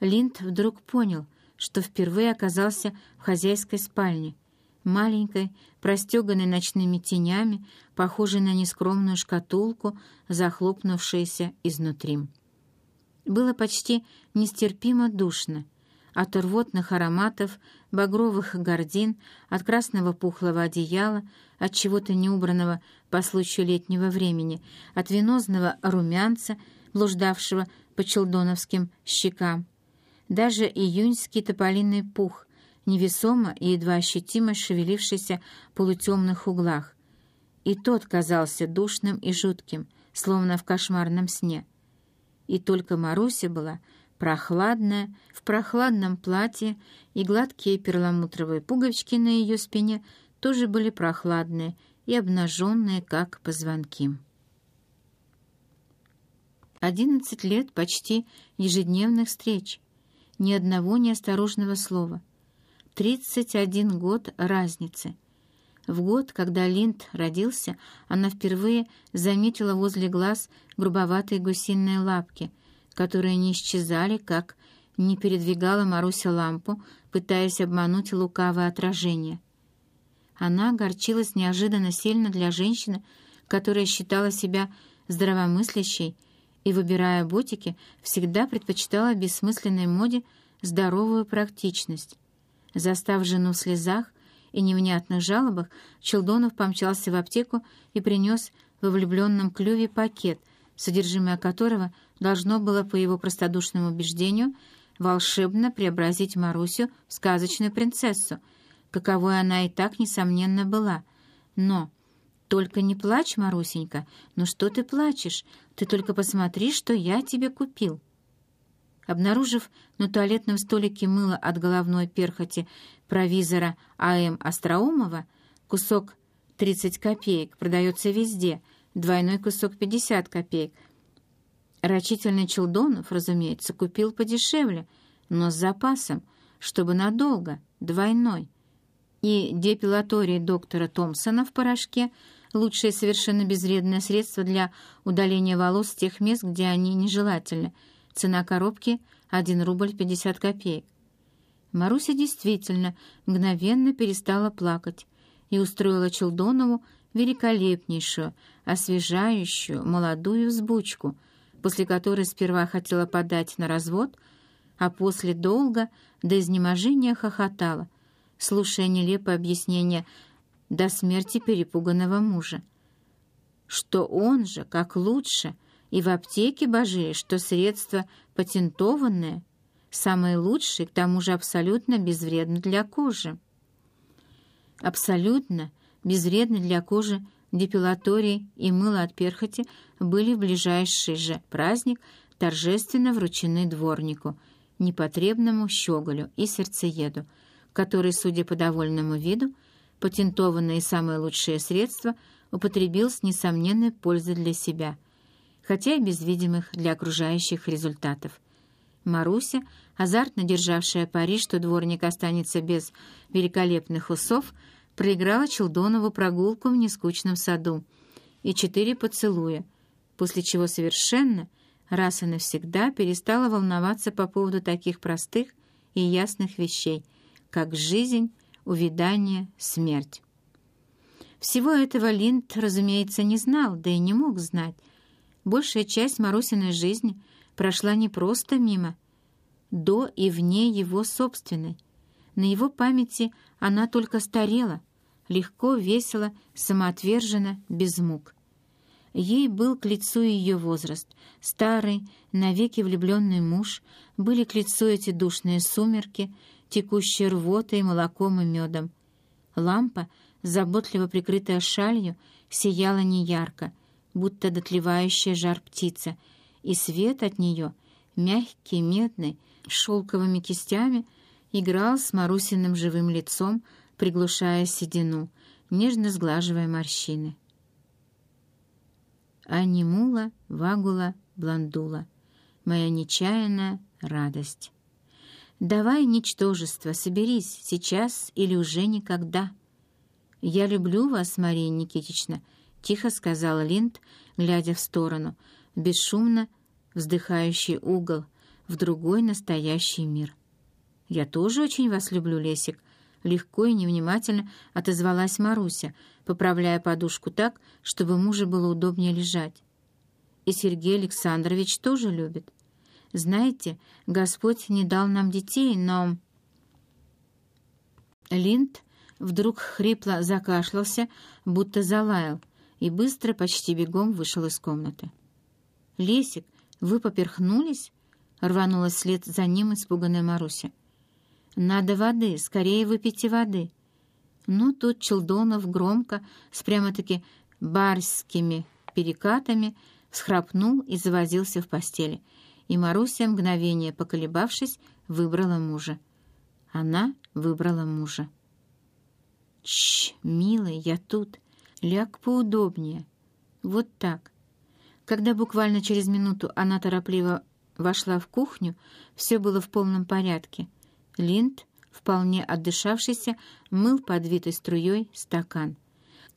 Линд вдруг понял, что впервые оказался в хозяйской спальне, маленькой, простеганной ночными тенями, похожей на нескромную шкатулку, захлопнувшуюся изнутри. Было почти нестерпимо душно. От рвотных ароматов, багровых гордин, от красного пухлого одеяла, от чего-то неубранного по случаю летнего времени, от венозного румянца, блуждавшего по челдоновским щекам. Даже июньский тополиный пух, невесомо и едва ощутимо шевелившийся в полутемных углах. И тот казался душным и жутким, словно в кошмарном сне. И только Маруся была прохладная, в прохладном платье, и гладкие перламутровые пуговички на ее спине тоже были прохладные и обнаженные, как позвонки. Одиннадцать лет почти ежедневных встреч, ни одного неосторожного слова. Тридцать один год разницы. В год, когда Линд родился, она впервые заметила возле глаз грубоватые гусиные лапки, которые не исчезали, как не передвигала Маруся лампу, пытаясь обмануть лукавое отражение. Она огорчилась неожиданно сильно для женщины, которая считала себя здравомыслящей и, выбирая ботики, всегда предпочитала бессмысленной моде здоровую практичность. Застав жену в слезах и невнятных жалобах, Челдонов помчался в аптеку и принес во влюбленном клюве пакет, содержимое которого должно было, по его простодушному убеждению, волшебно преобразить Марусю в сказочную принцессу, каковой она и так, несомненно, была. Но «Только не плачь, Марусенька. Ну что ты плачешь? Ты только посмотри, что я тебе купил». Обнаружив на туалетном столике мыло от головной перхоти провизора А.М. Остроумова, кусок 30 копеек продается везде, двойной кусок 50 копеек. Рачительный Челдонов, разумеется, купил подешевле, но с запасом, чтобы надолго, двойной. И депилаторий доктора Томпсона в порошке — лучшее совершенно безвредное средство для удаления волос с тех мест, где они нежелательны. Цена коробки — 1 рубль 50 копеек. Маруся действительно мгновенно перестала плакать и устроила Челдонову великолепнейшую, освежающую, молодую взбучку, после которой сперва хотела подать на развод, а после долго до изнеможения хохотала, слушая нелепое объяснение до смерти перепуганного мужа. Что он же, как лучше, и в аптеке божие, что средство патентованное, самое лучшее, к тому же абсолютно безвредно для кожи. Абсолютно безвредны для кожи депилаторий и мыло от перхоти были в ближайший же праздник торжественно вручены дворнику, непотребному щеголю и сердцееду, который, судя по довольному виду, патентованные самые лучшие средства употребил с несомненной пользой для себя, хотя и без видимых для окружающих результатов. Маруся, азартно державшая пари, что дворник останется без великолепных усов, проиграла Челдонову прогулку в нескучном саду и четыре поцелуя, после чего совершенно, раз и навсегда, перестала волноваться по поводу таких простых и ясных вещей, как жизнь, увядание, смерть. Всего этого Линд, разумеется, не знал, да и не мог знать. Большая часть Марусиной жизни прошла не просто мимо, до и вне его собственной. На его памяти она только старела, легко, весело, самоотверженно, без мук. Ей был к лицу ее возраст. Старый, навеки влюбленный муж, были к лицу эти душные сумерки, текущей рвотой, молоком и медом. Лампа, заботливо прикрытая шалью, сияла неярко, будто дотлевающая жар птица, и свет от нее, мягкий, медный, шелковыми кистями, играл с Марусиным живым лицом, приглушая седину, нежно сглаживая морщины. Анимула, вагула, бландула, моя нечаянная радость. «Давай, ничтожество, соберись, сейчас или уже никогда». «Я люблю вас, Мария Никитична», — тихо сказала Линд, глядя в сторону, бесшумно вздыхающий угол, в другой настоящий мир. «Я тоже очень вас люблю, Лесик», — легко и невнимательно отозвалась Маруся, поправляя подушку так, чтобы мужу было удобнее лежать. «И Сергей Александрович тоже любит. Знаете, Господь не дал нам детей, но...» Линд вдруг хрипло закашлялся, будто залаял, и быстро, почти бегом вышел из комнаты. «Лесик, вы поперхнулись?» — рванулась вслед за ним испуганная Маруся. «Надо воды, скорее выпейте воды». Ну, тут Челдонов громко, с прямо-таки барскими перекатами, схрапнул и завозился в постели, и Маруся, мгновение поколебавшись, выбрала мужа. Она выбрала мужа. «Чш, милый, я тут. Ляг поудобнее. Вот так». Когда буквально через минуту она торопливо вошла в кухню, все было в полном порядке. Линд, вполне отдышавшийся, мыл подвитой струей стакан.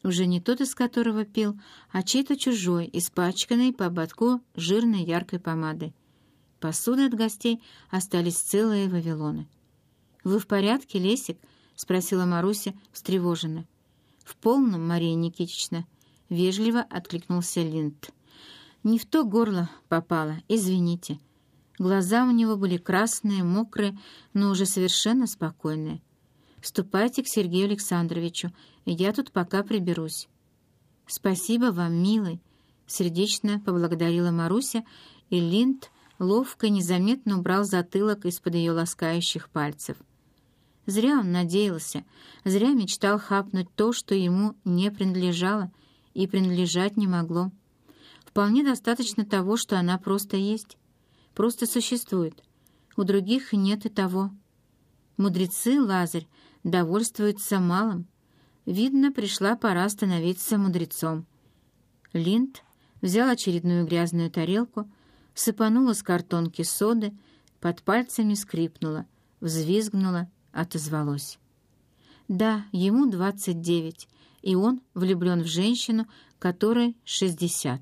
Уже не тот, из которого пил, а чей-то чужой, испачканный по ободку жирной яркой помадой. Посуды от гостей остались целые вавилоны. «Вы в порядке, Лесик?» — спросила Маруся встревоженно. «В полном, Мария Никитична», — вежливо откликнулся Линд. «Не в то горло попало, извините». Глаза у него были красные, мокрые, но уже совершенно спокойные. «Ступайте к Сергею Александровичу, я тут пока приберусь». «Спасибо вам, милый», — сердечно поблагодарила Маруся, и Линд ловко незаметно убрал затылок из-под ее ласкающих пальцев. Зря он надеялся, зря мечтал хапнуть то, что ему не принадлежало и принадлежать не могло. Вполне достаточно того, что она просто есть просто существует. У других нет и того. Мудрецы, Лазарь, довольствуются малым. Видно, пришла пора становиться мудрецом. Линд взял очередную грязную тарелку, сыпанула с картонки соды, под пальцами скрипнула, взвизгнула, отозвалось. Да, ему двадцать девять, и он влюблен в женщину, которой шестьдесят.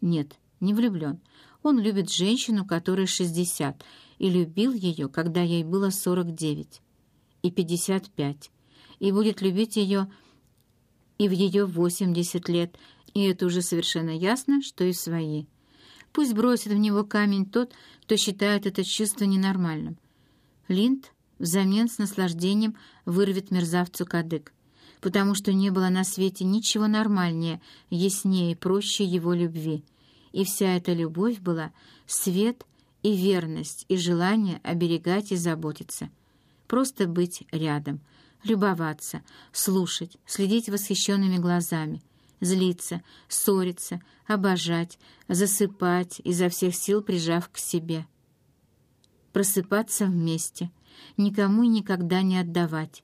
Нет, не влюблен. Он любит женщину, которой 60, и любил ее, когда ей было 49 и 55, и будет любить ее и в ее 80 лет, и это уже совершенно ясно, что и свои. Пусть бросит в него камень тот, кто считает это чувство ненормальным. Линд взамен с наслаждением вырвет мерзавцу кадык, потому что не было на свете ничего нормальнее, яснее и проще его любви — и вся эта любовь была свет и верность, и желание оберегать и заботиться. Просто быть рядом, любоваться, слушать, следить восхищенными глазами, злиться, ссориться, обожать, засыпать, изо всех сил прижав к себе. Просыпаться вместе, никому и никогда не отдавать.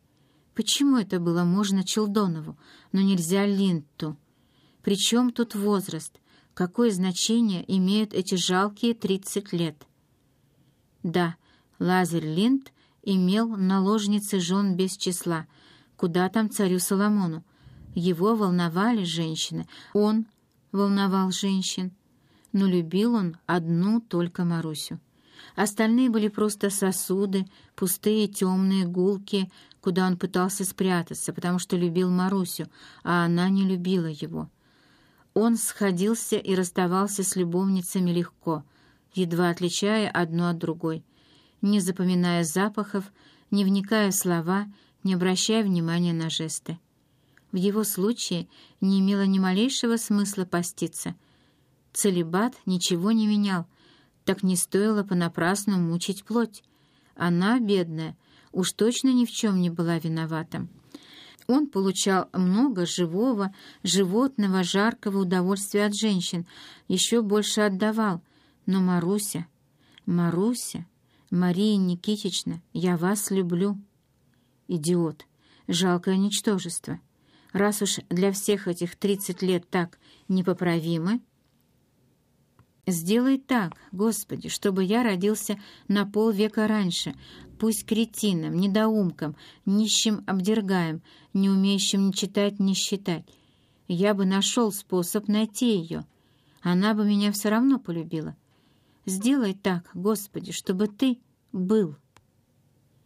Почему это было можно Челдонову, но нельзя Линту? Причем тут возраст — какое значение имеют эти жалкие 30 лет. Да, Лазарь Линд имел наложницы жен без числа. Куда там царю Соломону? Его волновали женщины, он волновал женщин. Но любил он одну только Марусю. Остальные были просто сосуды, пустые, темные, гулки, куда он пытался спрятаться, потому что любил Марусю, а она не любила его. Он сходился и расставался с любовницами легко, едва отличая одну от другой, не запоминая запахов, не вникая в слова, не обращая внимания на жесты. В его случае не имело ни малейшего смысла поститься. Целебат ничего не менял, так не стоило понапрасну мучить плоть. Она, бедная, уж точно ни в чем не была виновата. Он получал много живого, животного, жаркого удовольствия от женщин, еще больше отдавал. Но Маруся, Маруся, Мария Никитична, я вас люблю. Идиот, жалкое ничтожество. Раз уж для всех этих тридцать лет так непоправимы, Сделай так, Господи, чтобы я родился на полвека раньше, пусть кретином, недоумком, нищим обдергаем, не умеющим ни читать, ни считать. Я бы нашел способ найти ее. Она бы меня все равно полюбила. Сделай так, Господи, чтобы Ты был.